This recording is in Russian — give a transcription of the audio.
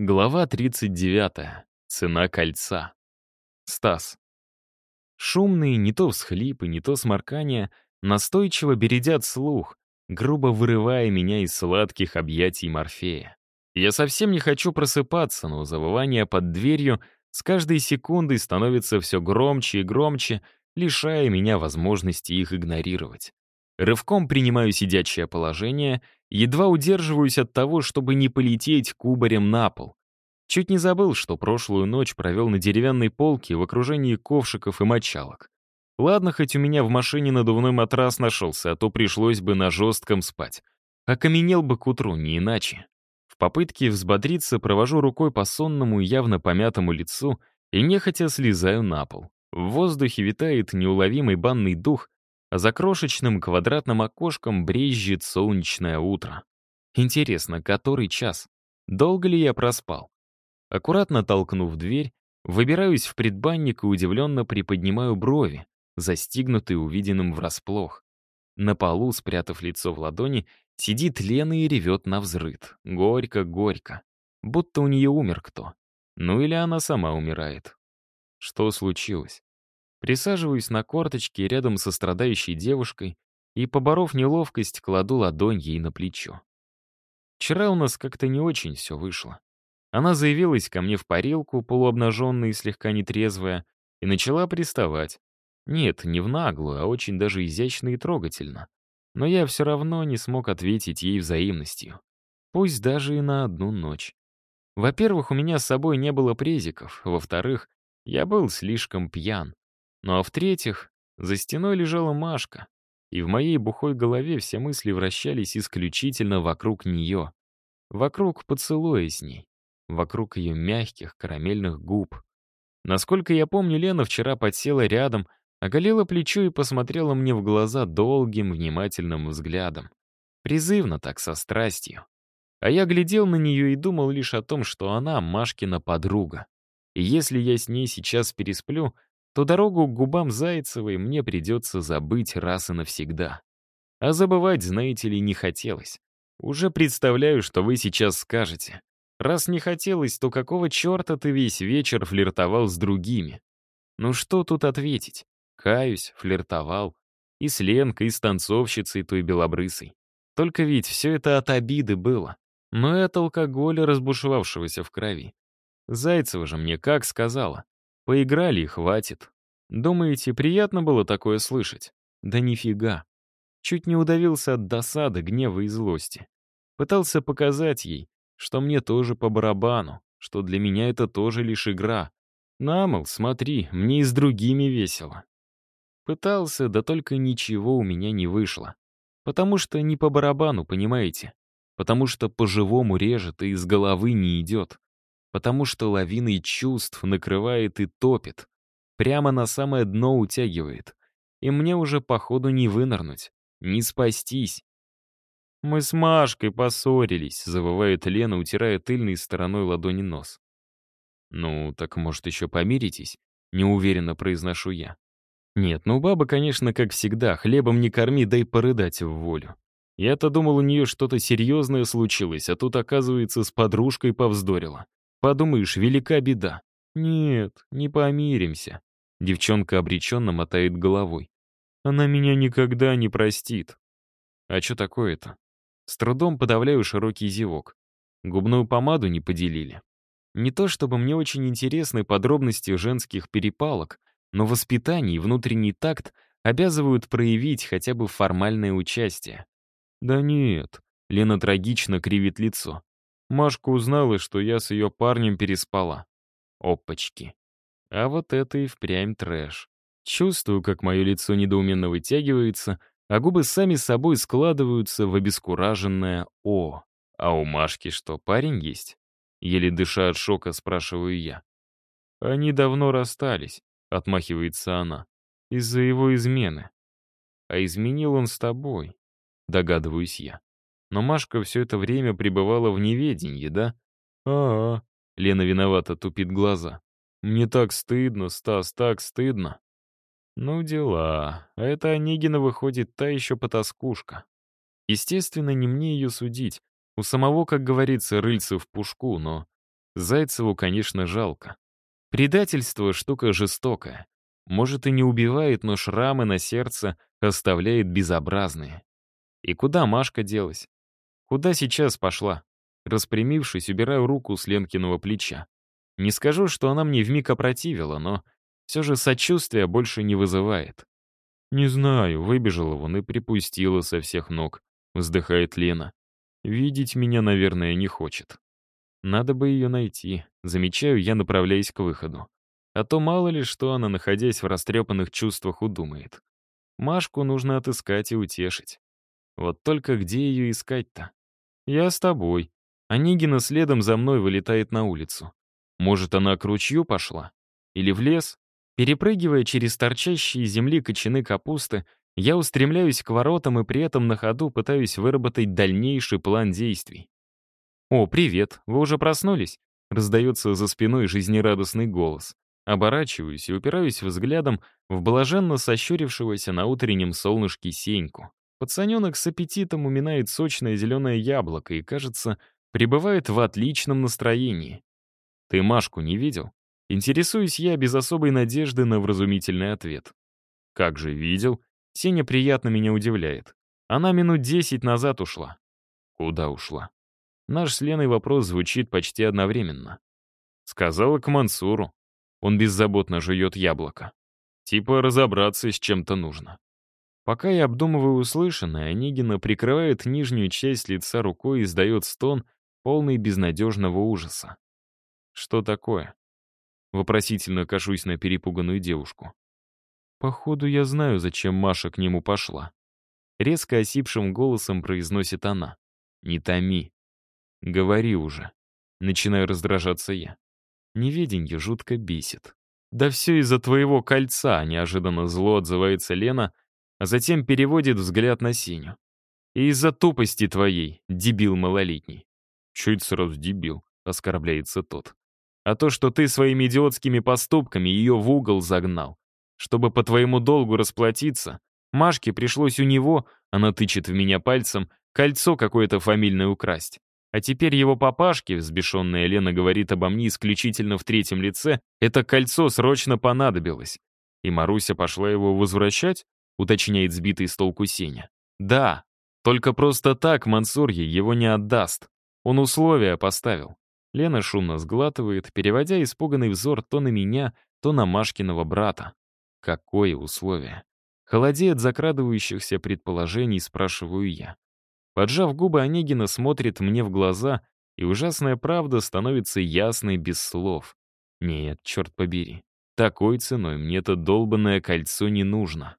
Глава 39. Цена кольца. Стас. Шумные не то всхлипы, не то сморкания настойчиво бередят слух, грубо вырывая меня из сладких объятий Морфея. Я совсем не хочу просыпаться, но завывание под дверью с каждой секундой становится все громче и громче, лишая меня возможности их игнорировать. Рывком принимаю сидячее положение — Едва удерживаюсь от того, чтобы не полететь кубарем на пол. Чуть не забыл, что прошлую ночь провел на деревянной полке в окружении ковшиков и мочалок. Ладно, хоть у меня в машине надувной матрас нашелся, а то пришлось бы на жестком спать. Окаменел бы к утру, не иначе. В попытке взбодриться провожу рукой по сонному явно помятому лицу и нехотя слезаю на пол. В воздухе витает неуловимый банный дух, за крошечным квадратным окошком брезжит солнечное утро. Интересно, который час? Долго ли я проспал? Аккуратно толкнув дверь, выбираюсь в предбанник и удивленно приподнимаю брови, застигнутые увиденным врасплох. На полу, спрятав лицо в ладони, сидит Лена и ревет на взрыд. Горько-горько. Будто у нее умер кто. Ну или она сама умирает. Что случилось? Присаживаюсь на корточки рядом со страдающей девушкой и, поборов неловкость, кладу ладонь ей на плечо. Вчера у нас как-то не очень все вышло. Она заявилась ко мне в парилку, полуобнаженная и слегка нетрезвая, и начала приставать. Нет, не в наглую, а очень даже изящно и трогательно. Но я все равно не смог ответить ей взаимностью. Пусть даже и на одну ночь. Во-первых, у меня с собой не было презиков. Во-вторых, я был слишком пьян. Ну а в-третьих, за стеной лежала Машка, и в моей бухой голове все мысли вращались исключительно вокруг нее. Вокруг поцелуя с ней, вокруг ее мягких карамельных губ. Насколько я помню, Лена вчера подсела рядом, оголила плечо и посмотрела мне в глаза долгим, внимательным взглядом. Призывно так, со страстью. А я глядел на нее и думал лишь о том, что она Машкина подруга. И если я с ней сейчас пересплю — то дорогу к губам Зайцевой мне придется забыть раз и навсегда. А забывать, знаете ли, не хотелось. Уже представляю, что вы сейчас скажете. Раз не хотелось, то какого черта ты весь вечер флиртовал с другими? Ну что тут ответить? Каюсь, флиртовал. И с Ленкой, и с танцовщицей той белобрысой. Только ведь все это от обиды было. Но и от алкоголя, разбушевавшегося в крови. Зайцева же мне как сказала. Поиграли и хватит. Думаете, приятно было такое слышать? Да нифига. Чуть не удавился от досады, гнева и злости. Пытался показать ей, что мне тоже по барабану, что для меня это тоже лишь игра. Намол, смотри, мне и с другими весело. Пытался, да только ничего у меня не вышло. Потому что не по барабану, понимаете? Потому что по-живому режет и из головы не идет потому что лавиной чувств накрывает и топит, прямо на самое дно утягивает. И мне уже, походу, не вынырнуть, не спастись. «Мы с Машкой поссорились», — завывает Лена, утирая тыльной стороной ладони нос. «Ну, так, может, еще помиритесь?» — неуверенно произношу я. «Нет, ну баба, конечно, как всегда, хлебом не корми, дай порыдать в волю. Я-то думал, у нее что-то серьезное случилось, а тут, оказывается, с подружкой повздорила. Подумаешь, велика беда. Нет, не помиримся. Девчонка обреченно мотает головой. Она меня никогда не простит. А что такое-то? С трудом подавляю широкий зевок. Губную помаду не поделили. Не то чтобы мне очень интересны подробности женских перепалок, но воспитание и внутренний такт обязывают проявить хотя бы формальное участие. Да нет, Лена трагично кривит лицо. Машка узнала, что я с ее парнем переспала. Опачки. А вот это и впрямь трэш. Чувствую, как мое лицо недоуменно вытягивается, а губы сами собой складываются в обескураженное «О». А у Машки что, парень есть? Еле дыша от шока, спрашиваю я. Они давно расстались, отмахивается она. Из-за его измены. А изменил он с тобой, догадываюсь я. Но Машка все это время пребывала в неведении, да? А-а, Лена виновата тупит глаза. Мне так стыдно, Стас, так стыдно. Ну, дела. А эта Онегина выходит та еще потаскушка. Естественно, не мне ее судить. У самого, как говорится, рыльца в пушку, но... Зайцеву, конечно, жалко. Предательство — штука жестокая. Может, и не убивает, но шрамы на сердце оставляет безобразные. И куда Машка делась? Куда сейчас пошла? Распрямившись, убираю руку с Ленкиного плеча. Не скажу, что она мне вмиг опротивила, но все же сочувствия больше не вызывает. «Не знаю, выбежала вон и припустила со всех ног», — вздыхает Лена. «Видеть меня, наверное, не хочет. Надо бы ее найти. Замечаю, я направляюсь к выходу. А то мало ли, что она, находясь в растрепанных чувствах, удумает. Машку нужно отыскать и утешить. Вот только где ее искать-то? Я с тобой. Анигина следом за мной вылетает на улицу. Может, она к ручью пошла? Или в лес? Перепрыгивая через торчащие земли кочаны капусты, я устремляюсь к воротам и при этом на ходу пытаюсь выработать дальнейший план действий. «О, привет, вы уже проснулись?» Раздается за спиной жизнерадостный голос. Оборачиваюсь и упираюсь взглядом в блаженно сощурившегося на утреннем солнышке Сеньку. Пацаненок с аппетитом уминает сочное зеленое яблоко и, кажется, пребывает в отличном настроении. «Ты Машку не видел?» Интересуюсь я без особой надежды на вразумительный ответ. Как же видел? Сеня приятно меня удивляет. Она минут десять назад ушла. Куда ушла? Наш с Леной вопрос звучит почти одновременно. Сказала к Мансуру. Он беззаботно жует яблоко. Типа разобраться с чем-то нужно. Пока я обдумываю услышанное, Онегина прикрывает нижнюю часть лица рукой и издает стон, полный безнадежного ужаса. Что такое? Вопросительно кашусь на перепуганную девушку. «Походу, я знаю, зачем Маша к нему пошла». Резко осипшим голосом произносит она. «Не томи. Говори уже». Начинаю раздражаться я. Неведенье жутко бесит. «Да все из-за твоего кольца», — неожиданно зло отзывается Лена, а затем переводит взгляд на Синю. «И из-за тупости твоей, дебил малолетний». «Чуть сразу дебил», — оскорбляется тот а то, что ты своими идиотскими поступками ее в угол загнал. Чтобы по твоему долгу расплатиться, Машке пришлось у него, она тычет в меня пальцем, кольцо какое-то фамильное украсть. А теперь его папашке, взбешенная Лена говорит обо мне исключительно в третьем лице, это кольцо срочно понадобилось. И Маруся пошла его возвращать, уточняет сбитый с толку Сеня. Да, только просто так Мансур ей его не отдаст. Он условия поставил. Лена шумно сглатывает, переводя испуганный взор то на меня, то на Машкиного брата. Какое условие? Холодеет закрадывающихся предположений, спрашиваю я. Поджав губы, Онегина смотрит мне в глаза, и ужасная правда становится ясной без слов. Нет, черт побери, такой ценой мне это долбанное кольцо не нужно.